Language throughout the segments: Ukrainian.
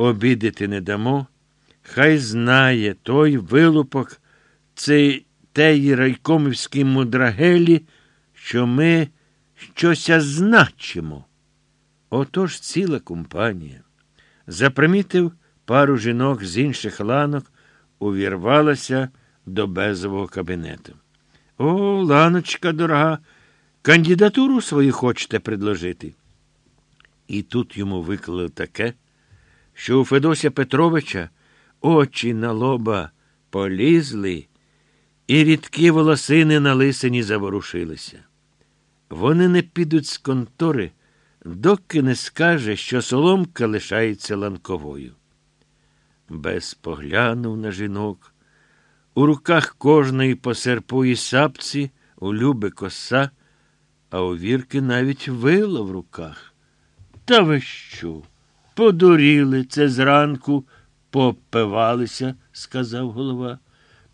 обідати не дамо. Хай знає той вилупок цей теї райкомівській мудрагелі, що ми щося значимо. Отож ціла компанія. Запримітив пару жінок з інших ланок, увірвалася до безового кабінету. О, ланочка дорога, кандидатуру свою хочете предложити. І тут йому виклали таке, що у Федося Петровича очі на лоба полізли, і рідкі волосини на лисині заворушилися. Вони не підуть з контори, доки не скаже, що соломка лишається ланковою. Без поглянув на жінок. У руках кожної по серпу сапці, у люби коса, а у вірки навіть вила в руках. Та ви що? Подуріли це зранку, попивалися, сказав голова.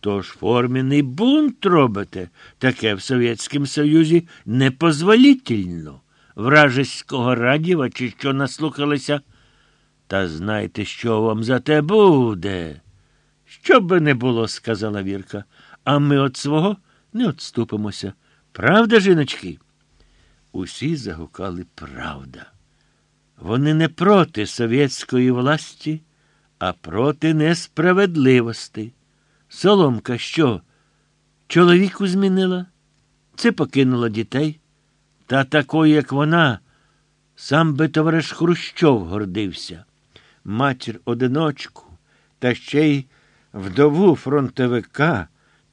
Тож формений бунт робите. Таке в Совєтському Союзі непозволітельно. Вражеського радіва чи що наслухалися. Та знайте, що вам за те буде. Що би не було, сказала Вірка, а ми від свого не відступимося. Правда, жіночки? Усі загукали правда. Вони не проти совєтської власті, а проти несправедливості. Соломка що? Чоловіку змінила? Це покинула дітей. Та такою, як вона, сам би товариш Хрущов гордився. Матір одиночку, та ще й вдову фронтовика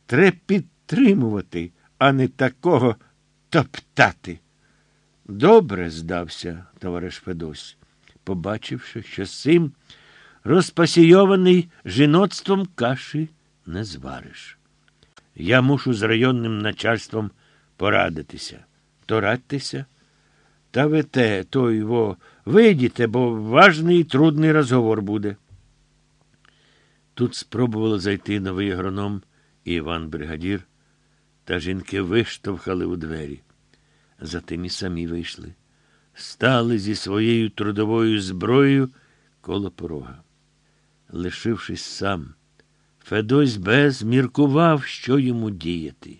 треба підтримувати, а не такого топтати. Добре здався, товариш Федось, побачивши, що сим розпасійований жіноцтвом каші не звариш. Я мушу з районним начальством порадитися. То. Та ви те, то його вийдіте, бо важний і трудний розговор буде. Тут спробували зайти новий агроном і Іван Бригадір, та жінки виштовхали у двері. Затим і самі вийшли, стали зі своєю трудовою зброєю коло порога. Лишившись сам, Федось без міркував, що йому діяти.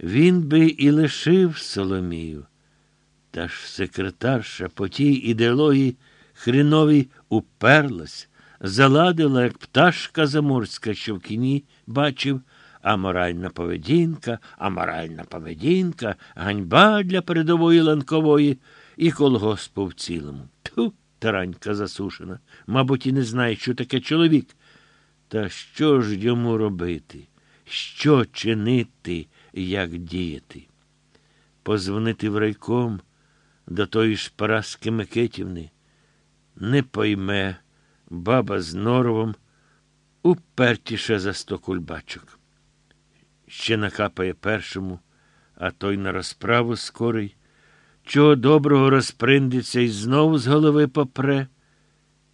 Він би і лишив Соломію. Та ж секретарша по тій ідеології хреновій уперлась, заладила, як пташка заморська, що в кіні бачив, аморальна поведінка, аморальна поведінка, ганьба для передової ланкової і колгоспу в цілому. Ту, таранька засушена. Мабуть, і не знає, що таке чоловік. Та що ж йому робити? Що чинити, як діяти? Позвонити в райком до тої ж Параски Микитівни не пойме баба з норовом упертіше за сто кульбачок. Ще накапає першому, а той на розправу скорий. Чого доброго розприндиться і знову з голови попре.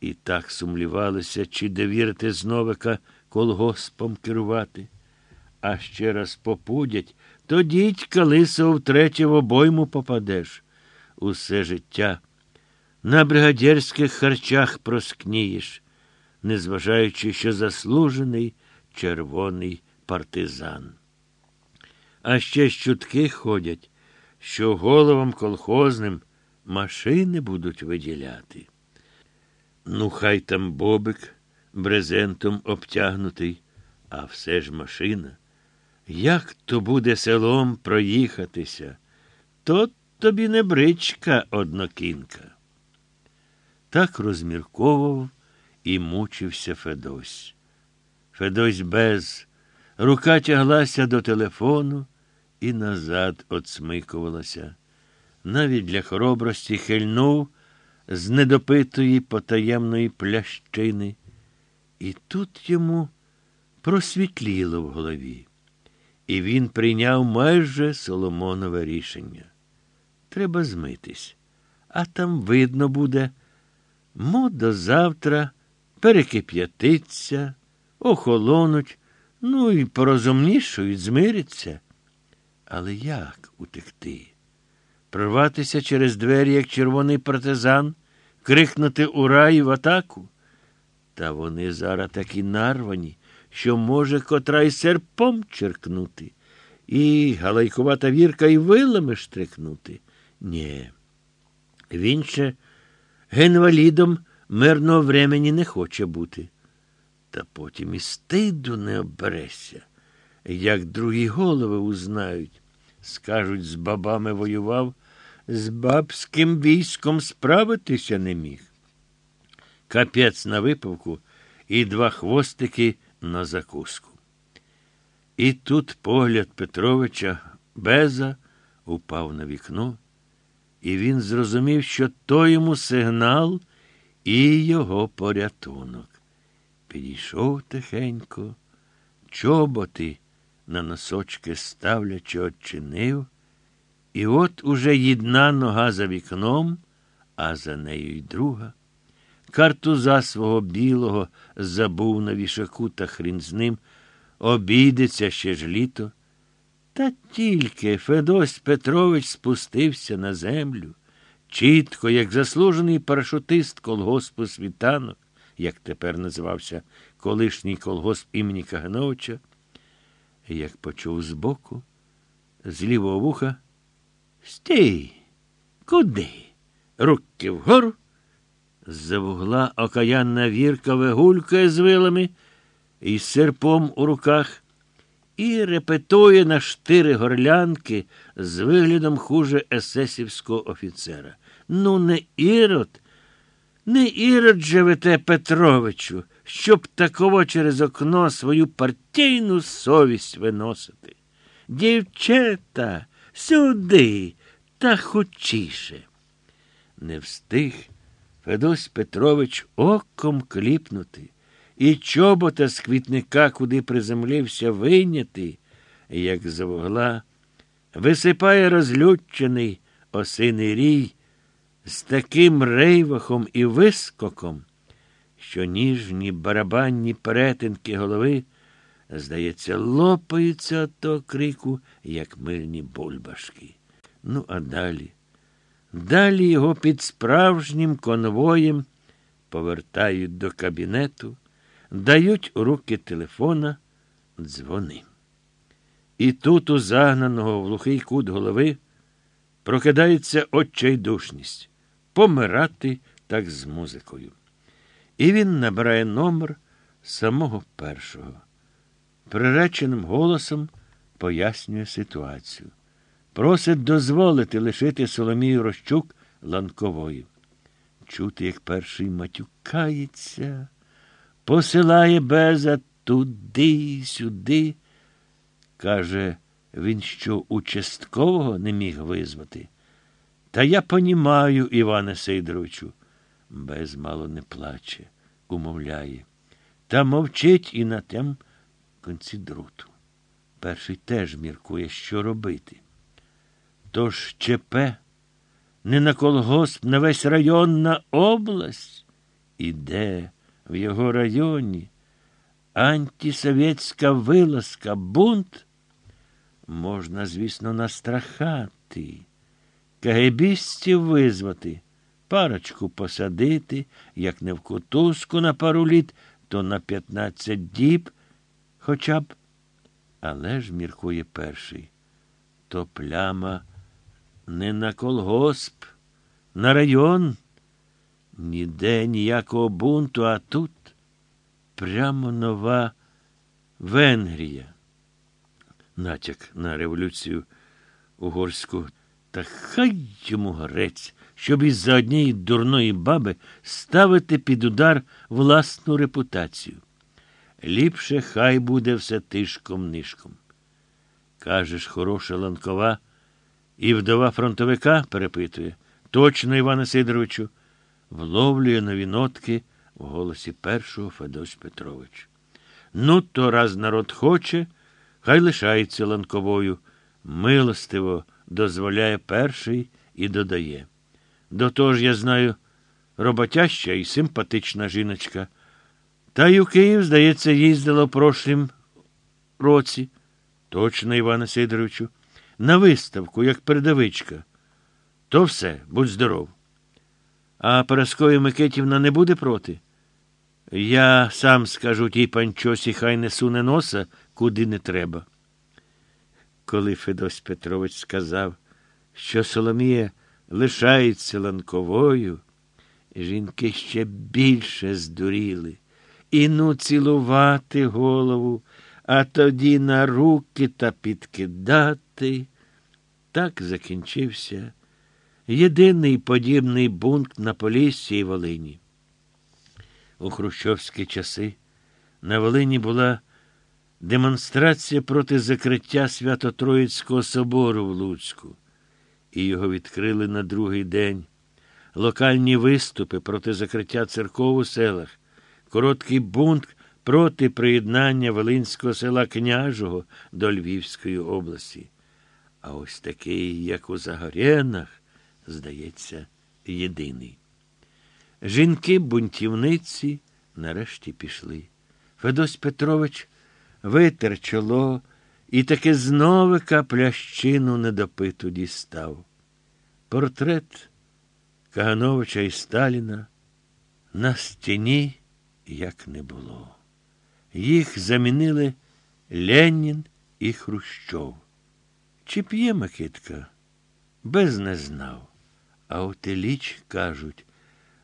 І так сумлівалися, чи довірити зновика колгоспом керувати. А ще раз попудять, то дідька лисо втретє в обойму попадеш. Усе життя на бригадерських харчах проскнієш, незважаючи, що заслужений червоний партизан. А ще чутки ходять, що головам колхозним машини будуть виділяти. Ну, хай там бобик брезентом обтягнутий, а все ж машина. Як то буде селом проїхатися, то тобі не бричка однокінка. Так розмірковував і мучився Федось. Федось без рука тяглася до телефону і назад отсмикувалася. Навіть для хоробрості хильнув з недопитої потаємної плящини. І тут йому просвітліло в голові. І він прийняв майже Соломонове рішення. Треба змитись, а там видно буде. Мо до завтра перекип'ятиться, охолонуть, ну і порозумнішують, змиряться. Але як утекти? Прорватися через двері, як червоний партизан, крикнути ура і в атаку? Та вони зараз такі нарвані, що може котра й серпом черкнути, і галайкувата вірка і вилами штрикнути. Ні. Він ще генвалідом мирного времені не хоче бути. Та потім і стиду не оберешся. Як другі голови узнають, скажуть, з бабами воював, з бабським військом справитися не міг. Капець на випивку і два хвостики на закуску. І тут погляд Петровича Беза упав на вікно, і він зрозумів, що то йому сигнал і його порятунок. Підійшов тихенько, чоботи на носочки ставлячи очинив, і от уже єдна нога за вікном, а за нею й друга. Картуза свого білого забув на вішаку та хрін з ним, обійдеться ще ж літо. Та тільки Федось Петрович спустився на землю, чітко, як заслужений парашутист колгоспу світанок, як тепер називався колишній колгосп імені Кагановича, як почув збоку, з лівого вуха Стій! Куди? Руки вгору. З-за вугла окаянна вірка вигулькає з вилами і серпом у руках, і репетує на штири горлянки з виглядом хуже есесівського офіцера. Ну, не ірод, не ірод же ви Петровичу, щоб таково через окно свою партійну совість виносити. Дівчата, сюди та хочіше. Не встиг Федось Петрович оком кліпнути, і чобота з квітника, куди приземлився, вийняти, як з вугла, висипає розлючений осиний рій з таким рейвахом і вискоком, що ніжні барабанні перетинки голови, здається, лопаються от того крику, як мильні бульбашки. Ну, а далі. Далі його під справжнім конвоєм повертають до кабінету, дають у руки телефона, дзвони. І тут у загнаного в глухий кут голови прокидається отчайдушність помирати так з музикою. І він набирає номер самого першого. Приреченим голосом пояснює ситуацію просить дозволити лишити Соломію Рощук ланковою. Чути, як перший матюкається, посилає беза туди й сюди. Каже, він що участкового не міг визвати. Та я понімаю, Іване Сидоровичу. Без мало не плаче, умовляє. Та мовчить і на тем конці друту. Перший теж міркує, що робити. Тож ЧП не на колгосп, на весь район, на область. Іде в його районі антисовєтська вилазка, бунт. Можна, звісно, настрахати, кагебістів визвати, парочку посадити, як не в кутузку на пару літ, то на п'ятнадцять діб хоча б. Але ж міркує перший, то пляма не на колгосп, на район. Ніде ніякого бунту, а тут прямо нова Венгрія. Натяк на революцію угорську. Та хай йому грець, щоб із за однієї дурної баби ставити під удар власну репутацію. Ліпше хай буде все тишком нишком. Кажеш, хороша ланкова. І вдова фронтовика перепитує. Точно, Іване Сидоровичу, вловлює нові нотки в голосі першого Федось Петрович. Ну, то раз народ хоче, хай лишається ланковою, милостиво дозволяє перший і додає. До того ж, я знаю, роботяща і симпатична жіночка. Та й у Київ, здається, їздила в прошлім році. Точно, Іване Сидоровичу на виставку, як передовичка. То все, будь здоров. А Параскові Микетівна не буде проти? Я сам скажу тій панчосі, хай не суне носа, куди не треба. Коли Федось Петрович сказав, що Соломія лишається ланковою, жінки ще більше здуріли. І ну цілувати голову, а тоді на руки та підкидати. Так закінчився єдиний подібний бункт на Поліссі і Волині. У хрущовські часи на Волині була демонстрація проти закриття Свято-Троїцького собору в Луцьку, і його відкрили на другий день. Локальні виступи проти закриття церков у селах, короткий бунт проти приєднання Волинського села Княжого до Львівської області. А ось такий, як у Загорєнах, здається, єдиний. Жінки-бунтівниці нарешті пішли. Федось Петрович витер чоло і таки зновика плящину недопиту дістав. Портрет Кагановича і Сталіна на стіні як не було. Їх замінили Ленін і Хрущов. Чи п'є Микитка? Без не знав. А от Іліч, кажуть,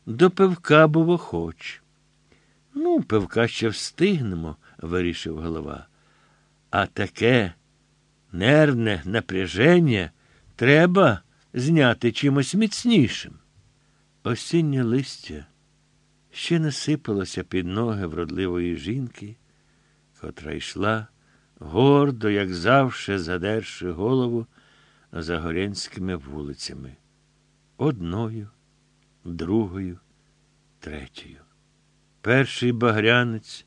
до пивка було хоч. Ну, пивка ще встигнемо, вирішив голова. А таке нервне напряження треба зняти чимось міцнішим. Осіннє листя ще не сипалося під ноги вродливої жінки, котра йшла гордо, як завше, задерши голову загорянськими вулицями. Одною, другою, третьою. Перший багрянець